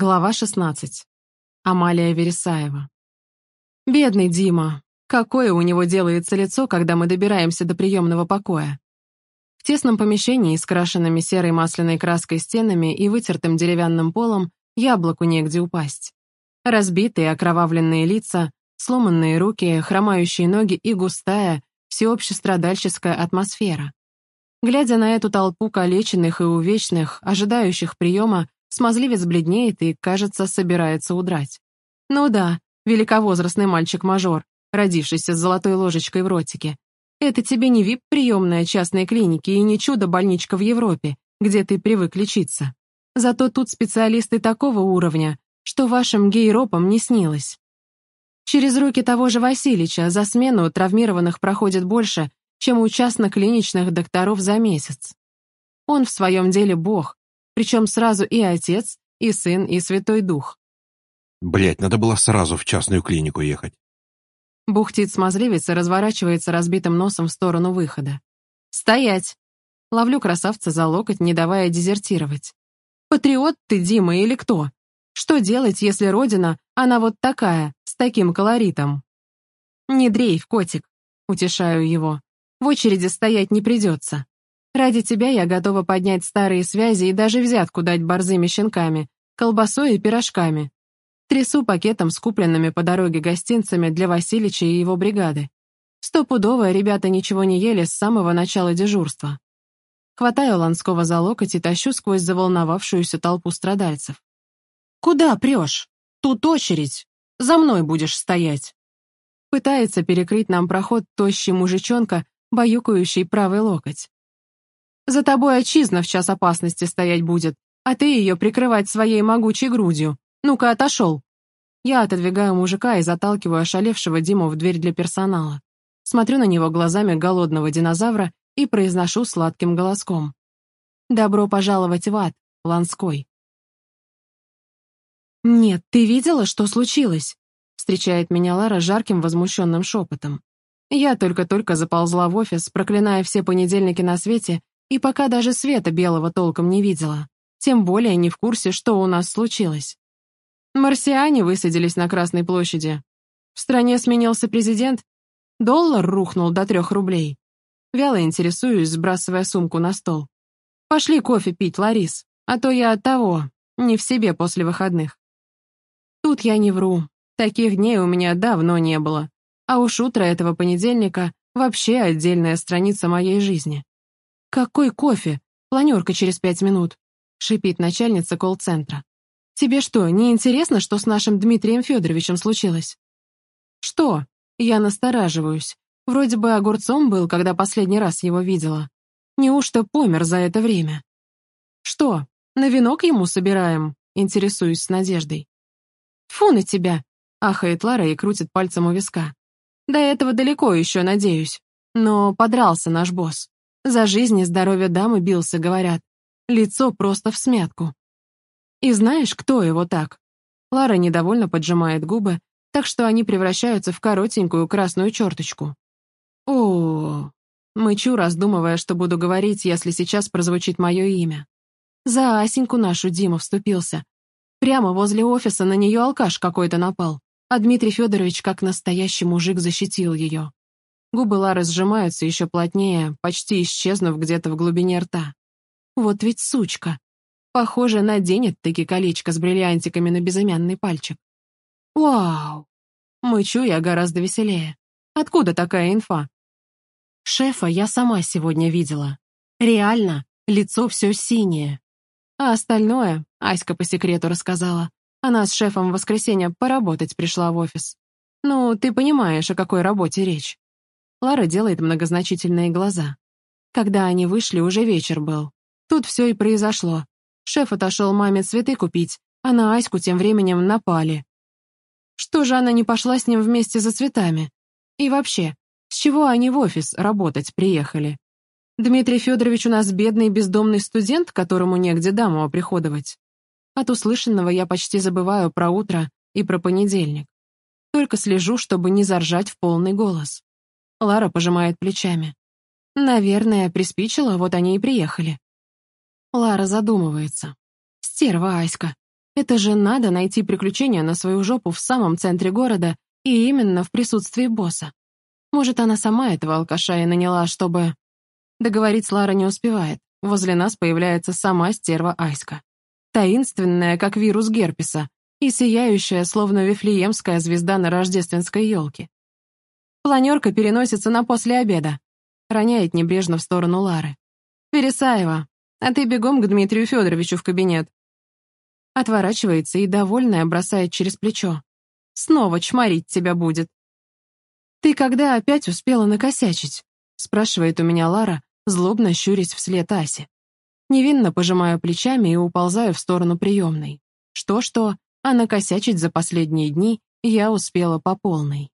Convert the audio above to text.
Глава 16. Амалия Вересаева. Бедный Дима. Какое у него делается лицо, когда мы добираемся до приемного покоя. В тесном помещении с серой масляной краской стенами и вытертым деревянным полом яблоку негде упасть. Разбитые окровавленные лица, сломанные руки, хромающие ноги и густая, всеобщестрадальческая атмосфера. Глядя на эту толпу калеченных и увечных, ожидающих приема, Смазливец бледнеет и, кажется, собирается удрать. Ну да, великовозрастный мальчик-мажор, родившийся с золотой ложечкой в ротике. Это тебе не вип-приемная частной клиники и не чудо-больничка в Европе, где ты привык лечиться. Зато тут специалисты такого уровня, что вашим гейропам не снилось. Через руки того же Васильича за смену травмированных проходит больше, чем у частно-клиничных докторов за месяц. Он в своем деле бог, причем сразу и отец, и сын, и святой дух. Блять, надо было сразу в частную клинику ехать. Бухтит смазливец и разворачивается разбитым носом в сторону выхода. «Стоять!» Ловлю красавца за локоть, не давая дезертировать. «Патриот ты, Дима, или кто? Что делать, если родина, она вот такая, с таким колоритом?» «Не дрейф, котик», — утешаю его. «В очереди стоять не придется. Ради тебя я готова поднять старые связи и даже взятку дать борзыми щенками, колбасой и пирожками. Трясу пакетом с купленными по дороге гостинцами для Васильича и его бригады. Стопудово ребята ничего не ели с самого начала дежурства. Хватаю Ланского за локоть и тащу сквозь заволновавшуюся толпу страдальцев. «Куда прешь? Тут очередь. За мной будешь стоять». Пытается перекрыть нам проход тощий мужичонка, баюкающий правый локоть. За тобой отчизна в час опасности стоять будет, а ты ее прикрывать своей могучей грудью. Ну-ка, отошел. Я отодвигаю мужика и заталкиваю ошалевшего Диму в дверь для персонала. Смотрю на него глазами голодного динозавра и произношу сладким голоском. «Добро пожаловать в ад, Ланской». «Нет, ты видела, что случилось?» встречает меня Лара жарким возмущенным шепотом. Я только-только заползла в офис, проклиная все понедельники на свете и пока даже света белого толком не видела, тем более не в курсе, что у нас случилось. Марсиане высадились на Красной площади. В стране сменился президент, доллар рухнул до трех рублей. Вяло интересуюсь, сбрасывая сумку на стол. «Пошли кофе пить, Ларис, а то я от того, не в себе после выходных». Тут я не вру, таких дней у меня давно не было, а уж утро этого понедельника вообще отдельная страница моей жизни. «Какой кофе? Планерка через пять минут», — шипит начальница колл-центра. «Тебе что, не интересно, что с нашим Дмитрием Федоровичем случилось?» «Что?» Я настораживаюсь. Вроде бы огурцом был, когда последний раз его видела. Неужто помер за это время? «Что, на венок ему собираем?» Интересуюсь с надеждой. «Фу на тебя!» — ахает Лара и крутит пальцем у виска. «До этого далеко еще, надеюсь. Но подрался наш босс. За жизнь и здоровье дамы бился, говорят. Лицо просто в смятку. И знаешь, кто его так? Лара недовольно поджимает губы, так что они превращаются в коротенькую красную черточку. О, мычу, раздумывая, что буду говорить, если сейчас прозвучит мое имя. За Асеньку нашу Дима вступился. Прямо возле офиса на нее алкаш какой-то напал, а Дмитрий Федорович как настоящий мужик защитил ее. Губы Лары сжимаются еще плотнее, почти исчезнув где-то в глубине рта. Вот ведь сучка. Похоже, наденет таки колечко с бриллиантиками на безымянный пальчик. Вау! Мычу я гораздо веселее. Откуда такая инфа? Шефа я сама сегодня видела. Реально, лицо все синее. А остальное, Аська по секрету рассказала, она с шефом в воскресенье поработать пришла в офис. Ну, ты понимаешь, о какой работе речь. Лара делает многозначительные глаза. Когда они вышли, уже вечер был. Тут все и произошло. Шеф отошел маме цветы купить, а на Аську тем временем напали. Что же она не пошла с ним вместе за цветами? И вообще, с чего они в офис работать приехали? Дмитрий Федорович у нас бедный бездомный студент, которому негде даму оприходовать. От услышанного я почти забываю про утро и про понедельник. Только слежу, чтобы не заржать в полный голос. Лара пожимает плечами. Наверное, приспичило, вот они и приехали. Лара задумывается. Стерва Аська. Это же надо найти приключения на свою жопу в самом центре города и именно в присутствии босса. Может, она сама этого алкаша и наняла, чтобы... Договорить Лара не успевает. Возле нас появляется сама стерва Айска. Таинственная, как вирус герпеса, и сияющая, словно вифлеемская звезда на рождественской елке. Планерка переносится на после обеда. Роняет небрежно в сторону Лары. «Вересаева, а ты бегом к Дмитрию Федоровичу в кабинет». Отворачивается и, довольная, бросает через плечо. «Снова чморить тебя будет». «Ты когда опять успела накосячить?» спрашивает у меня Лара, злобно щурясь вслед Асе. Невинно пожимаю плечами и уползаю в сторону приемной. Что-что, а накосячить за последние дни я успела по полной.